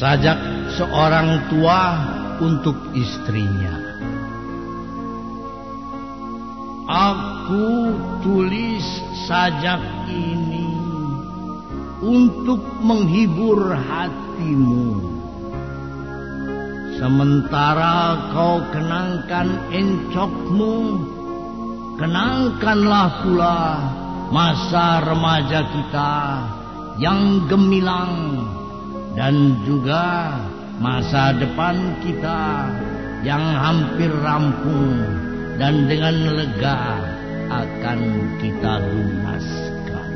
Sajak seorang tua untuk istrinya. Aku tulis sajak ini untuk menghibur hatimu. Sementara kau kenangkan encokmu, kenangkanlah pula masa remaja kita yang gemilang dan juga masa depan kita yang hampir rampung dan dengan lega akan kita lunaskan.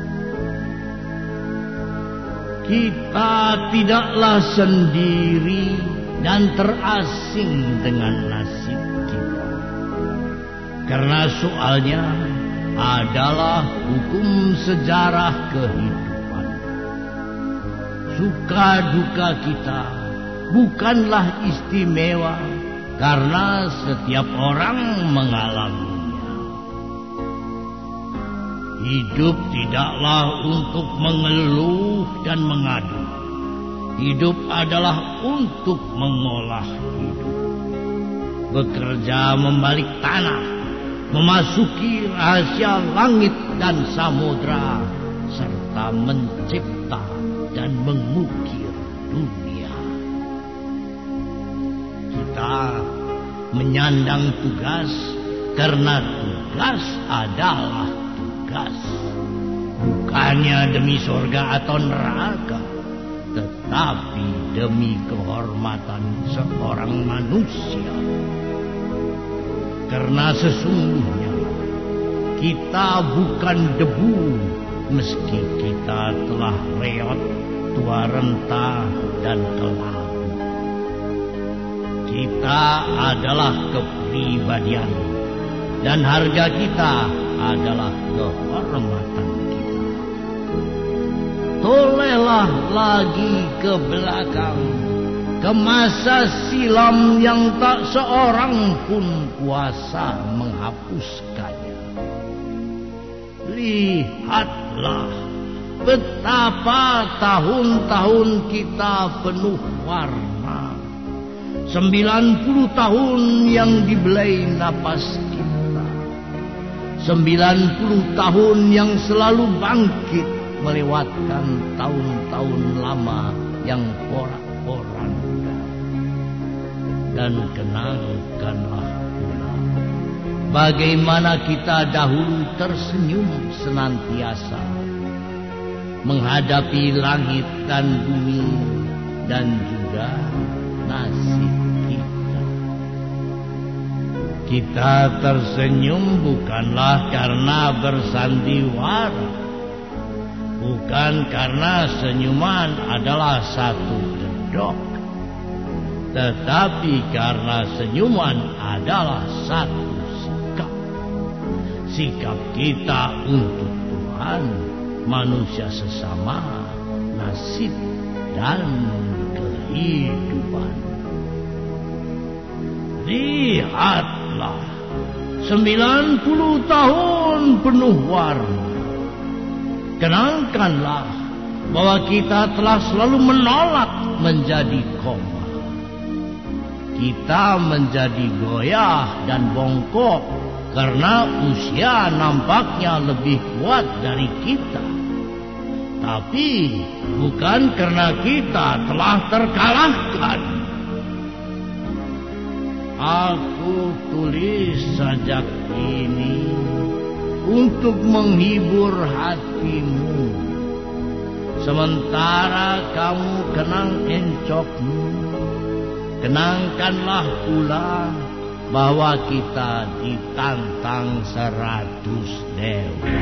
Kita tidaklah sendiri dan terasing dengan nasib kita. Karena soalnya adalah hukum sejarah kehidupan. Suka duka kita bukanlah istimewa karena setiap orang mengalaminya. Hidup tidaklah untuk mengeluh dan mengadu. Hidup adalah untuk mengolah hidup. Bekerja membalik tanah, memasuki rahasia langit dan samudra, serta mencipta dan mengukir dunia. Kita menyandang tugas karena tugas adalah tugas. Bukannya demi surga atau neraka, tetapi demi kehormatan seorang manusia. Karena sesungguhnya kita bukan debu meski kita telah reot, tua renta dan kelabu. Kita adalah kepribadian dan harga kita adalah kehormatan kita. Tolehlah lagi ke belakang ke masa silam yang tak seorang pun kuasa menghapuskannya. Lihatlah betapa tahun-tahun kita penuh warna. 90 tahun yang dibelai napas kita. 90 tahun yang selalu bangkit melewatkan tahun-tahun lama yang porak-poranda. Dan kenangkanlah bagaimana kita dahulu tersenyum senantiasa menghadapi langit dan bumi dan juga nasib kita. Kita tersenyum bukanlah karena bersandiwara, bukan karena senyuman adalah satu gedok, tetapi karena senyuman adalah satu. Sikap kita untuk Tuhan, manusia sesama, nasib, dan kehidupan. Lihatlah, 90 tahun penuh warna. Kenangkanlah bahwa kita telah selalu menolak menjadi koma. Kita menjadi goyah dan bongkok karena usia nampaknya lebih kuat dari kita. Tapi bukan karena kita telah terkalahkan. Aku tulis sajak ini untuk menghibur hatimu. Sementara kamu kenang encokmu, kenangkanlah pula bahwa kita ditantang seratus dewa.